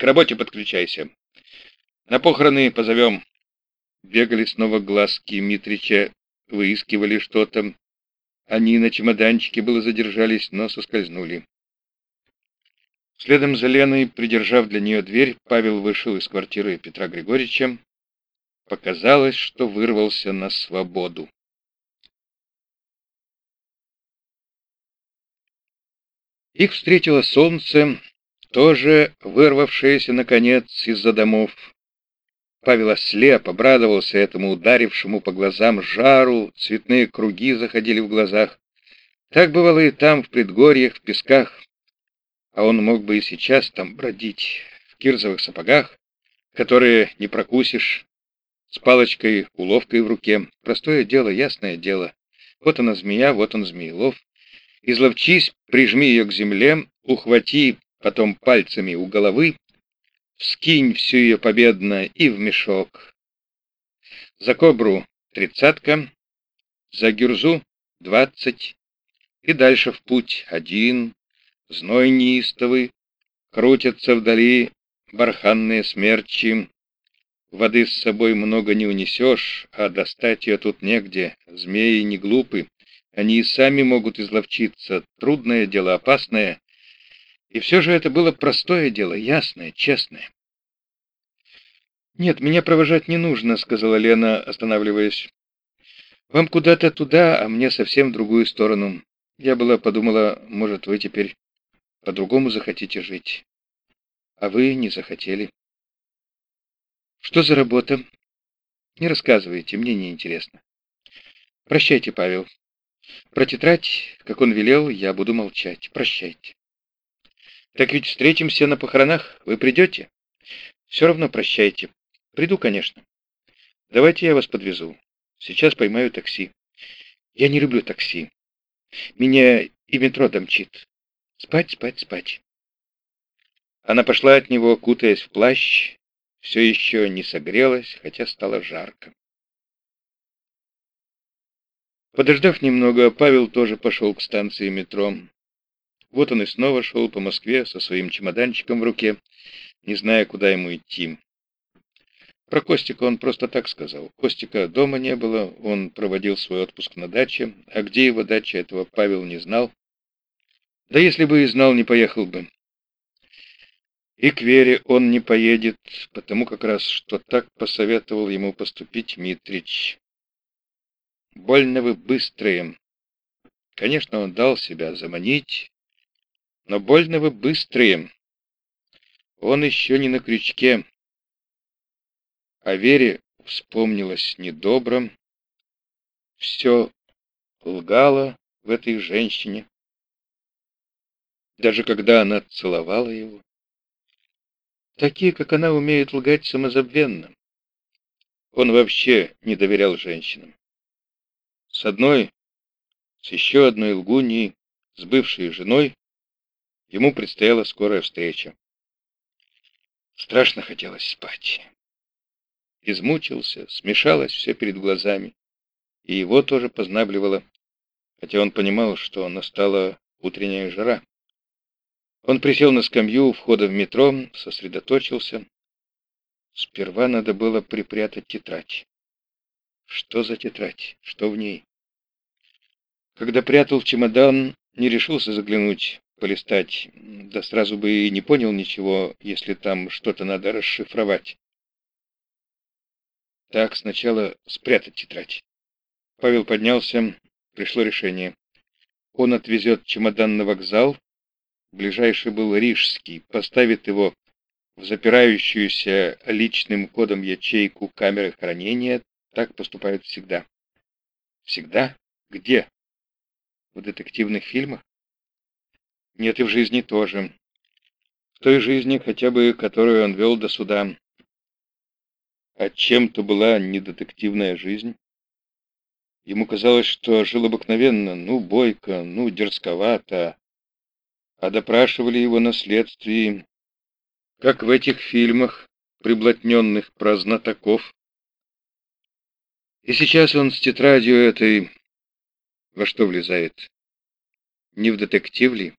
К работе подключайся. На похороны позовем. Бегали снова глазки Митрича, выискивали что-то. Они на чемоданчике было задержались, но соскользнули. Следом за Леной, придержав для нее дверь, Павел вышел из квартиры Петра Григорьевича. Показалось, что вырвался на свободу. Их встретило солнце, тоже вырвавшееся, наконец, из-за домов. Павел ослеп, обрадовался этому ударившему по глазам жару, цветные круги заходили в глазах. Так бывало и там, в предгорьях, в песках. А он мог бы и сейчас там бродить, в кирзовых сапогах, которые не прокусишь, с палочкой, уловкой в руке. Простое дело, ясное дело. Вот она змея, вот он змеелов. Изловчись, прижми ее к земле, ухвати потом пальцами у головы, скинь всю ее победно и в мешок. За кобру тридцатка, за гюрзу двадцать, и дальше в путь один, зной неистовый, крутятся вдали барханные смерчи. Воды с собой много не унесешь, а достать ее тут негде, змеи не глупы, они и сами могут изловчиться, трудное дело, опасное, и все же это было простое дело, ясное, честное. «Нет, меня провожать не нужно», — сказала Лена, останавливаясь. «Вам куда-то туда, а мне совсем в другую сторону. Я была подумала, может, вы теперь по-другому захотите жить. А вы не захотели». «Что за работа?» «Не рассказывайте, мне не интересно. Прощайте, Павел. Про тетрадь, как он велел, я буду молчать. Прощайте». Так ведь встретимся на похоронах. Вы придете? Все равно прощайте. Приду, конечно. Давайте я вас подвезу. Сейчас поймаю такси. Я не люблю такси. Меня и метро домчит. Спать, спать, спать. Она пошла от него, кутаясь в плащ. Все еще не согрелась, хотя стало жарко. Подождав немного, Павел тоже пошел к станции метро. Вот он и снова шел по Москве со своим чемоданчиком в руке, не зная, куда ему идти. Про Костика он просто так сказал. Костика дома не было, он проводил свой отпуск на даче, а где его дача, этого Павел не знал. Да если бы и знал, не поехал бы. И к Вере он не поедет, потому как раз, что так посоветовал ему поступить Митрич. Больно вы быстрые. Конечно, он дал себя заманить, но больно вы быстрые. Он еще не на крючке. А Вере вспомнилось недобро. Все лгало в этой женщине. Даже когда она целовала его. Такие, как она, умеют лгать самозабвенно. Он вообще не доверял женщинам. С одной, с еще одной лгуньей, с бывшей женой, Ему предстояла скорая встреча. Страшно хотелось спать. Измучился, смешалось все перед глазами. И его тоже познабливало, хотя он понимал, что настала утренняя жара. Он присел на скамью у входа в метро, сосредоточился. Сперва надо было припрятать тетрадь. Что за тетрадь? Что в ней? Когда прятал чемодан, не решился заглянуть полистать, да сразу бы и не понял ничего, если там что-то надо расшифровать. Так, сначала спрятать тетрадь. Павел поднялся, пришло решение. Он отвезет чемодан на вокзал, ближайший был Рижский, поставит его в запирающуюся личным кодом ячейку камеры хранения, так поступают всегда. Всегда? Где? В детективных фильмах? Нет, и в жизни тоже. В той жизни, хотя бы, которую он вел до суда. А чем-то была не детективная жизнь. Ему казалось, что жил обыкновенно, ну, бойко, ну, дерзковато. А допрашивали его на следствии, как в этих фильмах, приблотненных про знатоков. И сейчас он с тетрадью этой во что влезает? Не в детектив ли?